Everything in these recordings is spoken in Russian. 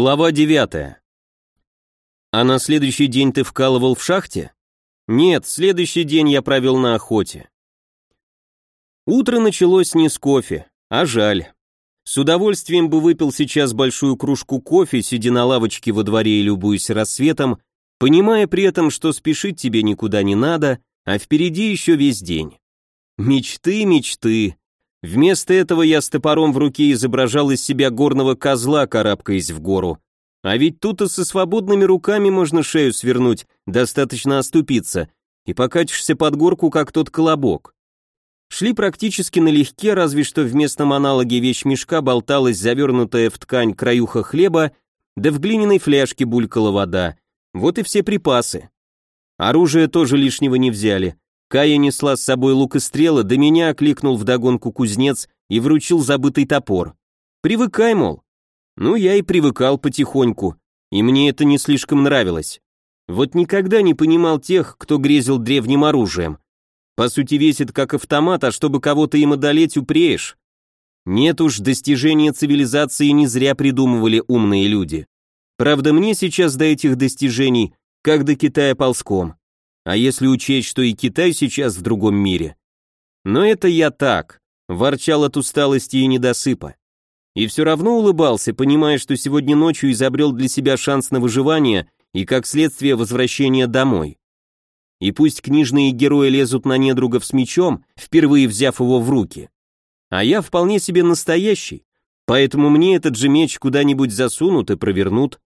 Глава 9. А на следующий день ты вкалывал в шахте? Нет, следующий день я провел на охоте. Утро началось не с кофе, а жаль. С удовольствием бы выпил сейчас большую кружку кофе, сидя на лавочке во дворе и любуясь рассветом, понимая при этом, что спешить тебе никуда не надо, а впереди еще весь день. Мечты, мечты. Вместо этого я с топором в руке изображал из себя горного козла, карабкаясь в гору. А ведь тут и со свободными руками можно шею свернуть, достаточно оступиться, и покатишься под горку, как тот колобок. Шли практически налегке, разве что в местном аналоге вещмешка болталась завернутая в ткань краюха хлеба, да в глиняной фляжке булькала вода. Вот и все припасы. Оружие тоже лишнего не взяли. Кая несла с собой лук и стрелы, до меня окликнул вдогонку кузнец и вручил забытый топор. «Привыкай, мол». Ну, я и привыкал потихоньку, и мне это не слишком нравилось. Вот никогда не понимал тех, кто грезил древним оружием. По сути, весит как автомат, а чтобы кого-то им одолеть, упреешь. Нет уж, достижения цивилизации не зря придумывали умные люди. Правда, мне сейчас до этих достижений, как до Китая ползком. А если учесть, что и Китай сейчас в другом мире? Но это я так, ворчал от усталости и недосыпа. И все равно улыбался, понимая, что сегодня ночью изобрел для себя шанс на выживание и, как следствие, возвращение домой. И пусть книжные герои лезут на недругов с мечом, впервые взяв его в руки. А я вполне себе настоящий, поэтому мне этот же меч куда-нибудь засунут и провернут.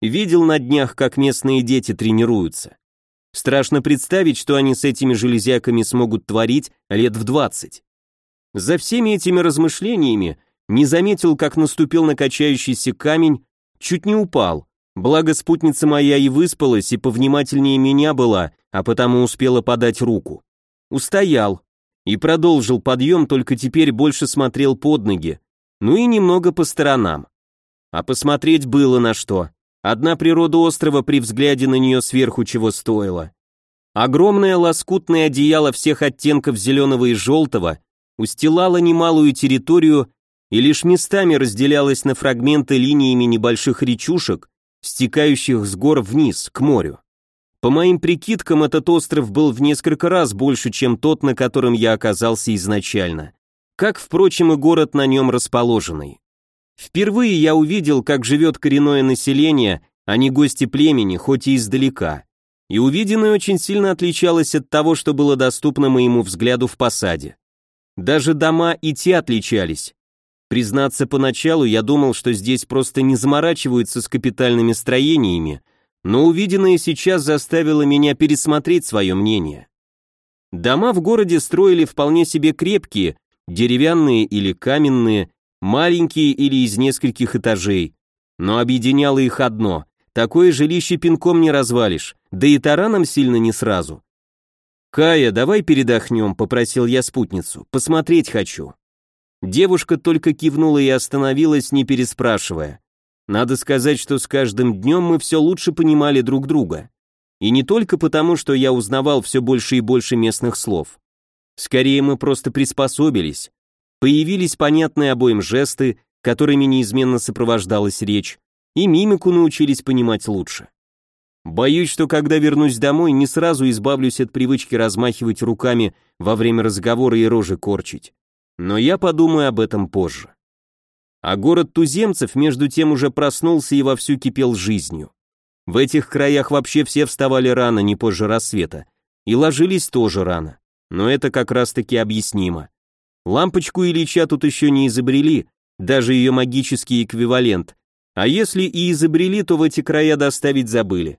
Видел на днях, как местные дети тренируются. Страшно представить, что они с этими железяками смогут творить лет в двадцать. За всеми этими размышлениями не заметил, как наступил на качающийся камень, чуть не упал. Благо спутница моя и выспалась, и повнимательнее меня была, а потому успела подать руку. Устоял и продолжил подъем, только теперь больше смотрел под ноги, ну и немного по сторонам. А посмотреть было на что. Одна природа острова при взгляде на нее сверху чего стоила. Огромное лоскутное одеяло всех оттенков зеленого и желтого устилало немалую территорию и лишь местами разделялось на фрагменты линиями небольших речушек, стекающих с гор вниз, к морю. По моим прикидкам, этот остров был в несколько раз больше, чем тот, на котором я оказался изначально. Как, впрочем, и город на нем расположенный. Впервые я увидел, как живет коренное население, а не гости племени, хоть и издалека. И увиденное очень сильно отличалось от того, что было доступно моему взгляду в посаде. Даже дома и те отличались. Признаться, поначалу я думал, что здесь просто не заморачиваются с капитальными строениями, но увиденное сейчас заставило меня пересмотреть свое мнение. Дома в городе строили вполне себе крепкие, деревянные или каменные, маленькие или из нескольких этажей, но объединяло их одно – такое жилище пинком не развалишь, да и тараном сильно не сразу. «Кая, давай передохнем», – попросил я спутницу, – «посмотреть хочу». Девушка только кивнула и остановилась, не переспрашивая. Надо сказать, что с каждым днем мы все лучше понимали друг друга. И не только потому, что я узнавал все больше и больше местных слов. Скорее, мы просто приспособились, Появились понятные обоим жесты, которыми неизменно сопровождалась речь, и мимику научились понимать лучше. Боюсь, что когда вернусь домой, не сразу избавлюсь от привычки размахивать руками во время разговора и рожи корчить. Но я подумаю об этом позже. А город туземцев между тем уже проснулся и вовсю кипел жизнью. В этих краях вообще все вставали рано, не позже рассвета, и ложились тоже рано. Но это как раз-таки объяснимо. Лампочку Ильича тут еще не изобрели, даже ее магический эквивалент. А если и изобрели, то в эти края доставить забыли.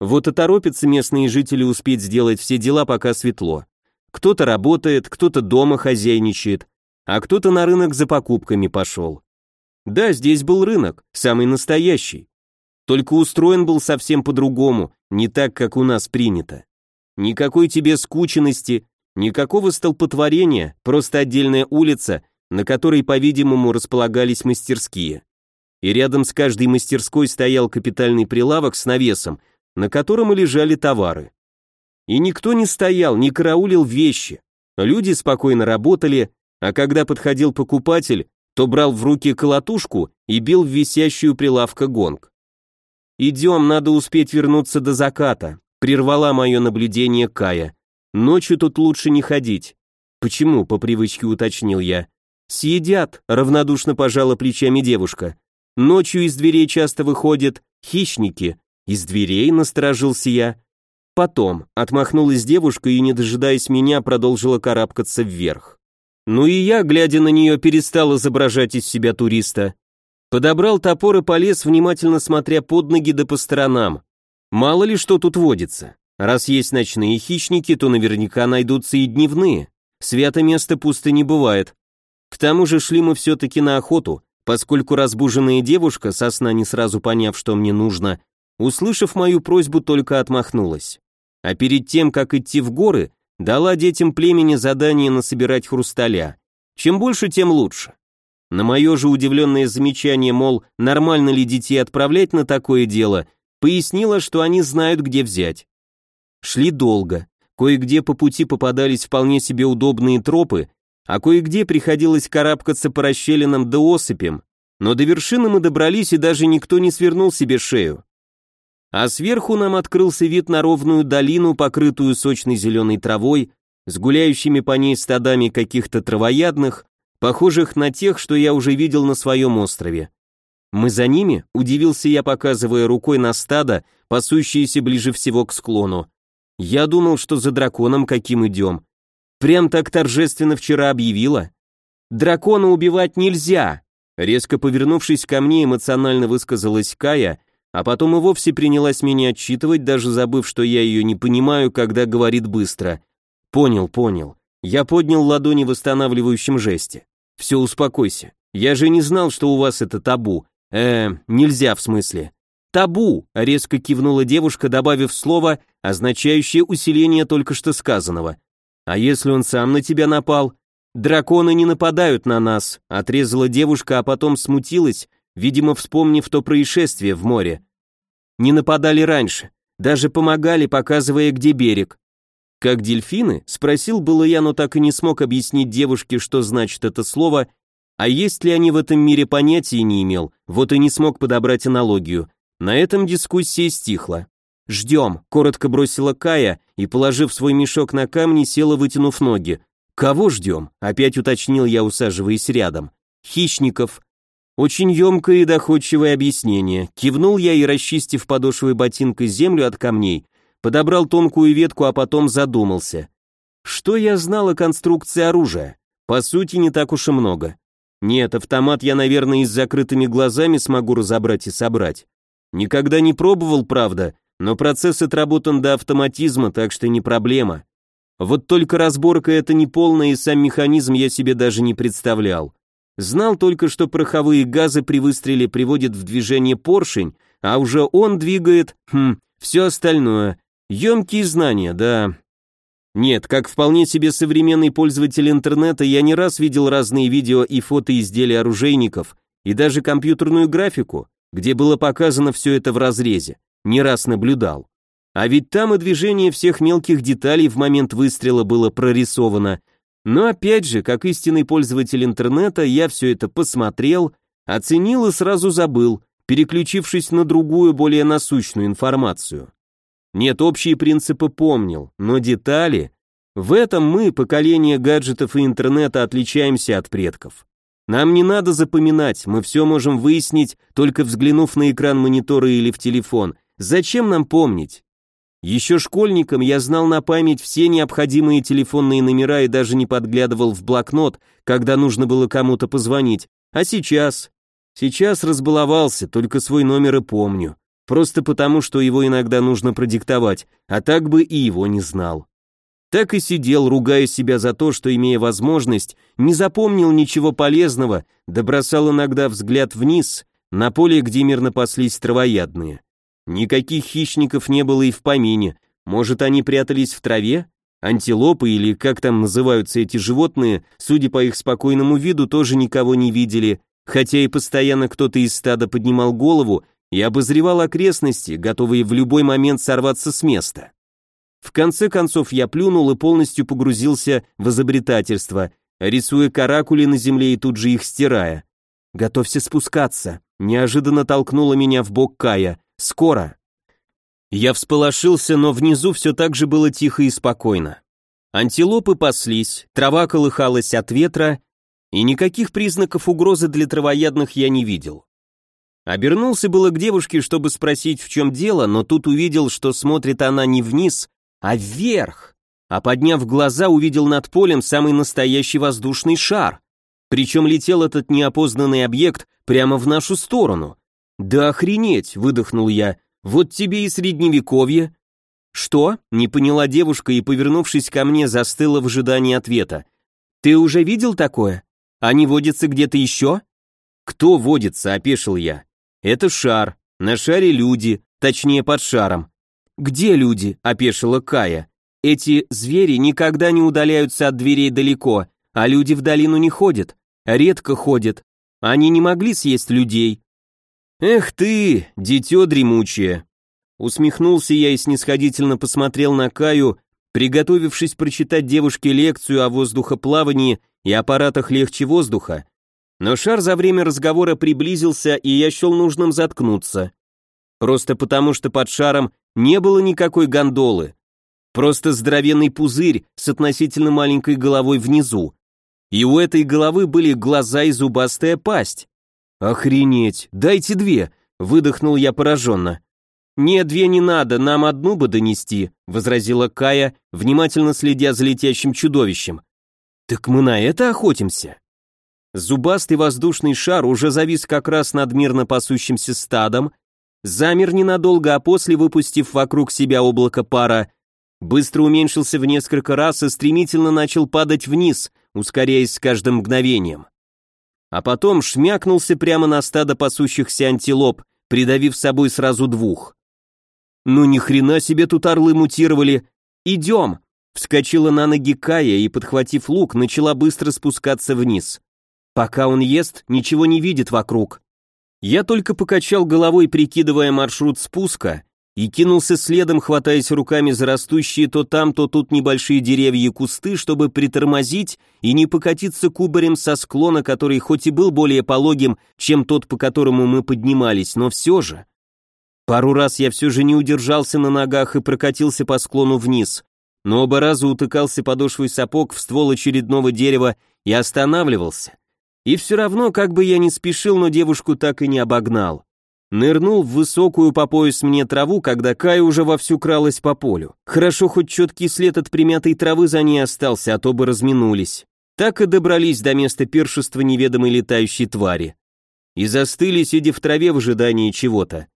Вот и торопятся местные жители успеть сделать все дела, пока светло. Кто-то работает, кто-то дома хозяйничает, а кто-то на рынок за покупками пошел. Да, здесь был рынок, самый настоящий. Только устроен был совсем по-другому, не так, как у нас принято. Никакой тебе скученности, Никакого столпотворения, просто отдельная улица, на которой, по-видимому, располагались мастерские. И рядом с каждой мастерской стоял капитальный прилавок с навесом, на котором и лежали товары. И никто не стоял, не караулил вещи. Люди спокойно работали, а когда подходил покупатель, то брал в руки колотушку и бил в висящую прилавка гонг. «Идем, надо успеть вернуться до заката», — прервала мое наблюдение Кая. «Ночью тут лучше не ходить». «Почему?» — по привычке уточнил я. «Съедят», — равнодушно пожала плечами девушка. «Ночью из дверей часто выходят хищники». «Из дверей?» — насторожился я. Потом отмахнулась девушка и, не дожидаясь меня, продолжила карабкаться вверх. Ну и я, глядя на нее, перестал изображать из себя туриста. Подобрал топор и полез, внимательно смотря под ноги да по сторонам. Мало ли что тут водится. Раз есть ночные хищники, то наверняка найдутся и дневные. Свято место пусто не бывает. К тому же шли мы все-таки на охоту, поскольку разбуженная девушка, сосна не сразу поняв, что мне нужно, услышав мою просьбу, только отмахнулась. А перед тем, как идти в горы, дала детям племени задание насобирать хрусталя. Чем больше, тем лучше. На мое же удивленное замечание, мол, нормально ли детей отправлять на такое дело, пояснила, что они знают, где взять. Шли долго. Кое-где по пути попадались вполне себе удобные тропы, а кое-где приходилось карабкаться по расщелинам да осыпям, но до вершины мы добрались и даже никто не свернул себе шею а сверху нам открылся вид на ровную долину, покрытую сочной зеленой травой, с гуляющими по ней стадами каких-то травоядных, похожих на тех, что я уже видел на своем острове. Мы за ними, удивился я, показывая рукой на стадо, пасущиеся ближе всего к склону. Я думал, что за драконом каким идем. Прям так торжественно вчера объявила. Дракона убивать нельзя. Резко повернувшись ко мне, эмоционально высказалась Кая, а потом и вовсе принялась меня отчитывать, даже забыв, что я ее не понимаю, когда говорит быстро. Понял, понял. Я поднял ладони в восстанавливающем жесте. Все, успокойся. Я же не знал, что у вас это табу. Э, нельзя в смысле. Табу, резко кивнула девушка, добавив слово, означающее усиление только что сказанного. А если он сам на тебя напал? Драконы не нападают на нас, отрезала девушка, а потом смутилась видимо, вспомнив то происшествие в море. Не нападали раньше, даже помогали, показывая, где берег. Как дельфины? Спросил было я, но так и не смог объяснить девушке, что значит это слово, а есть ли они в этом мире понятия не имел, вот и не смог подобрать аналогию. На этом дискуссия стихла. «Ждем», — коротко бросила Кая и, положив свой мешок на камни, села, вытянув ноги. «Кого ждем?» — опять уточнил я, усаживаясь рядом. «Хищников», очень емкое и доходчивое объяснение. Кивнул я и, расчистив подошвой ботинкой землю от камней, подобрал тонкую ветку, а потом задумался. Что я знал о конструкции оружия? По сути, не так уж и много. Нет, автомат я, наверное, и с закрытыми глазами смогу разобрать и собрать. Никогда не пробовал, правда, но процесс отработан до автоматизма, так что не проблема. Вот только разборка это не полная, и сам механизм я себе даже не представлял. Знал только, что пороховые газы при выстреле приводят в движение поршень, а уже он двигает, хм, все остальное. Емкие знания, да. Нет, как вполне себе современный пользователь интернета, я не раз видел разные видео и фото изделий оружейников, и даже компьютерную графику, где было показано все это в разрезе, не раз наблюдал. А ведь там и движение всех мелких деталей в момент выстрела было прорисовано, но опять же, как истинный пользователь интернета, я все это посмотрел, оценил и сразу забыл, переключившись на другую, более насущную информацию. Нет, общие принципы помнил, но детали... В этом мы, поколение гаджетов и интернета, отличаемся от предков. Нам не надо запоминать, мы все можем выяснить, только взглянув на экран монитора или в телефон. Зачем нам помнить? Еще школьником я знал на память все необходимые телефонные номера и даже не подглядывал в блокнот, когда нужно было кому-то позвонить. А сейчас? Сейчас разбаловался, только свой номер и помню. Просто потому, что его иногда нужно продиктовать, а так бы и его не знал. Так и сидел, ругая себя за то, что, имея возможность, не запомнил ничего полезного, да бросал иногда взгляд вниз, на поле, где мирно паслись травоядные. Никаких хищников не было и в помине. Может, они прятались в траве? Антилопы или как там называются эти животные, судя по их спокойному виду, тоже никого не видели, хотя и постоянно кто-то из стада поднимал голову и обозревал окрестности, готовые в любой момент сорваться с места. В конце концов я плюнул и полностью погрузился в изобретательство, рисуя каракули на земле и тут же их стирая. «Готовься спускаться», — неожиданно толкнула меня в бок Кая. «Скоро». Я всполошился, но внизу все так же было тихо и спокойно. Антилопы паслись, трава колыхалась от ветра, и никаких признаков угрозы для травоядных я не видел. Обернулся было к девушке, чтобы спросить, в чем дело, но тут увидел, что смотрит она не вниз, а вверх, а подняв глаза, увидел над полем самый настоящий воздушный шар. Причем летел этот неопознанный объект прямо в нашу сторону. «Да охренеть!» — выдохнул я. «Вот тебе и средневековье!» «Что?» — не поняла девушка и, повернувшись ко мне, застыла в ожидании ответа. «Ты уже видел такое? Они водятся где-то еще?» «Кто водится?» — опешил я. «Это шар. На шаре люди, точнее под шаром». «Где люди?» — опешила Кая. «Эти звери никогда не удаляются от дверей далеко, а люди в долину не ходят, редко ходят. Они не могли съесть людей». «Эх ты, дитё дремучее!» Усмехнулся я и снисходительно посмотрел на Каю, приготовившись прочитать девушке лекцию о воздухоплавании и аппаратах легче воздуха, но шар за время разговора приблизился, и я счел нужным заткнуться. Просто потому, что под шаром не было никакой гондолы. Просто здоровенный пузырь с относительно маленькой головой внизу. И у этой головы были глаза и зубастая пасть. «Охренеть! Дайте две!» — выдохнул я пораженно. «Нет, две не надо, нам одну бы донести», — возразила Кая, внимательно следя за летящим чудовищем. «Так мы на это охотимся?» Зубастый воздушный шар уже завис как раз над мирно пасущимся стадом, замер ненадолго, а после, выпустив вокруг себя облако пара, быстро уменьшился в несколько раз и стремительно начал падать вниз, ускоряясь с каждым мгновением. А потом шмякнулся прямо на стадо пасущихся антилоп, придавив собой сразу двух. «Ну ни хрена себе тут орлы мутировали! Идем!» Вскочила на ноги Кая и, подхватив лук, начала быстро спускаться вниз. Пока он ест, ничего не видит вокруг. Я только покачал головой, прикидывая маршрут спуска, и кинулся следом, хватаясь руками за растущие то там, то тут небольшие деревья и кусты, чтобы притормозить и не покатиться кубарем со склона, который хоть и был более пологим, чем тот, по которому мы поднимались, но все же. Пару раз я все же не удержался на ногах и прокатился по склону вниз, но оба раза утыкался подошвой сапог в ствол очередного дерева и останавливался. И все равно, как бы я ни спешил, но девушку так и не обогнал. Нырнул в высокую по пояс мне траву, когда Кая уже вовсю кралась по полю. Хорошо, хоть четкий след от примятой травы за ней остался, а то бы разминулись. Так и добрались до места пиршества неведомой летающей твари. И застыли, сидя в траве в ожидании чего-то.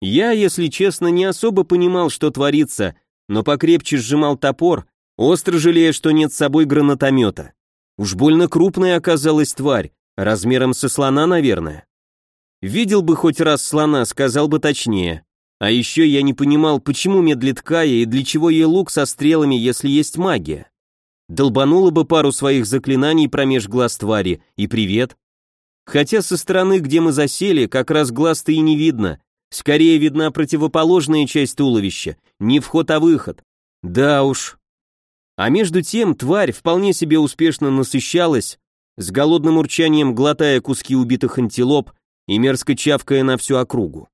Я, если честно, не особо понимал, что творится, но покрепче сжимал топор, остро жалея, что нет с собой гранатомета. Уж больно крупная оказалась тварь, размером со слона, наверное. Видел бы хоть раз слона, сказал бы точнее. А еще я не понимал, почему медлит Кая и для чего ей лук со стрелами, если есть магия. Долбанула бы пару своих заклинаний промеж глаз твари, и привет. Хотя со стороны, где мы засели, как раз глаз-то и не видно. Скорее видна противоположная часть туловища, не вход, а выход. Да уж, а между тем тварь вполне себе успешно насыщалась, с голодным урчанием глотая куски убитых антилоп и мерзко чавкая на всю округу.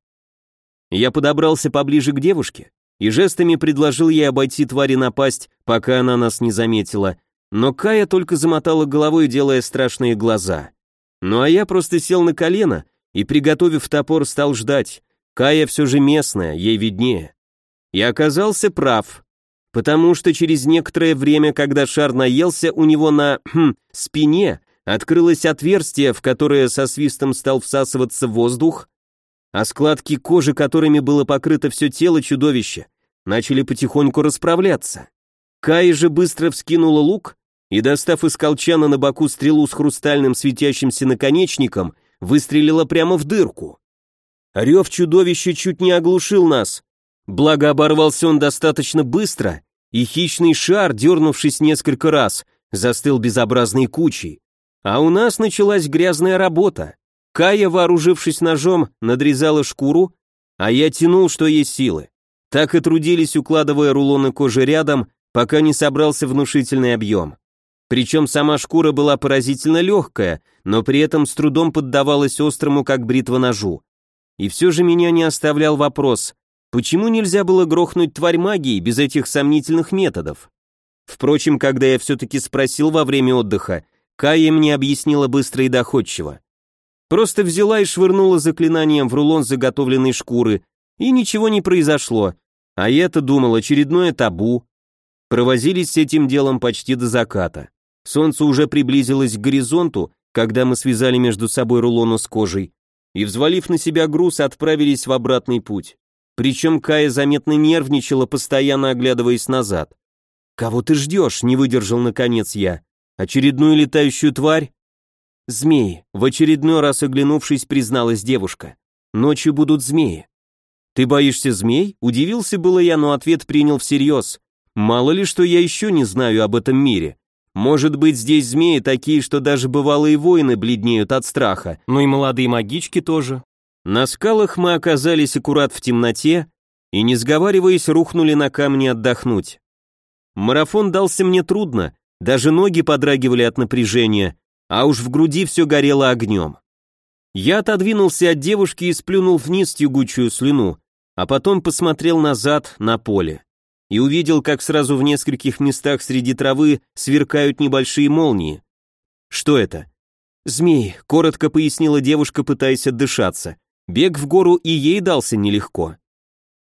Я подобрался поближе к девушке и жестами предложил ей обойти твари напасть, пока она нас не заметила, но Кая только замотала головой, делая страшные глаза. Ну а я просто сел на колено и, приготовив топор, стал ждать. Кая все же местная, ей виднее. И оказался прав. Потому что через некоторое время, когда шар наелся, у него на хм, спине открылось отверстие, в которое со свистом стал всасываться воздух, а складки кожи, которыми было покрыто все тело чудовища, начали потихоньку расправляться. Кай же быстро вскинула лук и, достав из колчана на боку стрелу с хрустальным светящимся наконечником, выстрелила прямо в дырку. Рев чудовища чуть не оглушил нас, Благо оборвался он достаточно быстро, и хищный шар, дернувшись несколько раз, застыл безобразной кучей. А у нас началась грязная работа. Кая, вооружившись ножом, надрезала шкуру, а я тянул, что есть силы. Так и трудились, укладывая рулоны кожи рядом, пока не собрался внушительный объем. Причем сама шкура была поразительно легкая, но при этом с трудом поддавалась острому, как бритва ножу. И все же меня не оставлял вопрос, почему нельзя было грохнуть тварь магии без этих сомнительных методов? Впрочем, когда я все-таки спросил во время отдыха, Кая мне объяснила быстро и доходчиво. Просто взяла и швырнула заклинанием в рулон заготовленной шкуры, и ничего не произошло, а я-то думал, очередное табу. Провозились с этим делом почти до заката. Солнце уже приблизилось к горизонту, когда мы связали между собой рулону с кожей, и, взвалив на себя груз, отправились в обратный путь. Причем Кая заметно нервничала, постоянно оглядываясь назад. «Кого ты ждешь?» — не выдержал наконец я. «Очередную летающую тварь?» «Змеи», — в очередной раз оглянувшись, призналась девушка. «Ночью будут змеи». «Ты боишься змей?» — удивился было я, но ответ принял всерьез. «Мало ли, что я еще не знаю об этом мире. Может быть, здесь змеи такие, что даже бывалые воины бледнеют от страха, но и молодые магички тоже». На скалах мы оказались аккурат в темноте и, не сговариваясь, рухнули на камни отдохнуть. Марафон дался мне трудно, даже ноги подрагивали от напряжения, а уж в груди все горело огнем. Я отодвинулся от девушки и сплюнул вниз тягучую слюну, а потом посмотрел назад на поле и увидел, как сразу в нескольких местах среди травы сверкают небольшие молнии. Что это? Змей, коротко пояснила девушка, пытаясь отдышаться. Бег в гору и ей дался нелегко.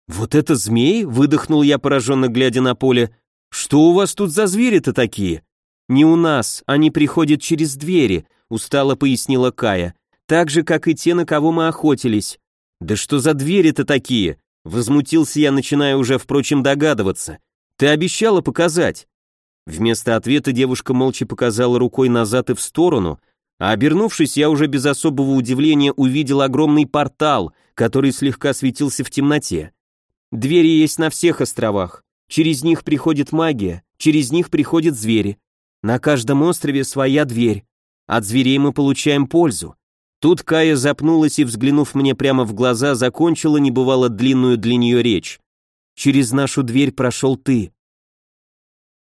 Вот это змей? выдохнул я, пораженно глядя на поле. «Что у вас тут за звери-то такие?» «Не у нас, они приходят через двери», — устало пояснила Кая. «Так же, как и те, на кого мы охотились». «Да что за двери-то такие?» Возмутился я, начиная уже, впрочем, догадываться. «Ты обещала показать». Вместо ответа девушка молча показала рукой назад и в сторону, а обернувшись, я уже без особого удивления увидел огромный портал, который слегка светился в темноте. Двери есть на всех островах. Через них приходит магия, через них приходят звери. На каждом острове своя дверь. От зверей мы получаем пользу. Тут Кая запнулась и, взглянув мне прямо в глаза, закончила небывало длинную для нее речь. «Через нашу дверь прошел ты.